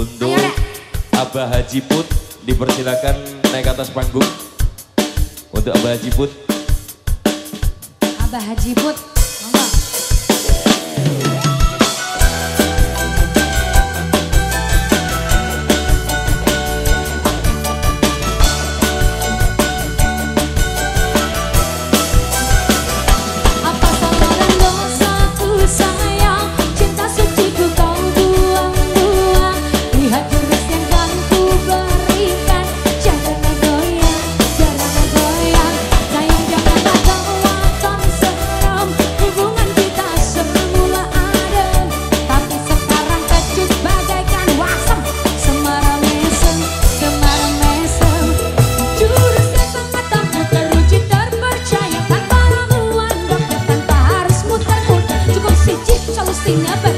Untuk Abah Haji Put dipersilakan naik ke atas panggung. Untuk Abah Haji Put. Abah Haji Put. sing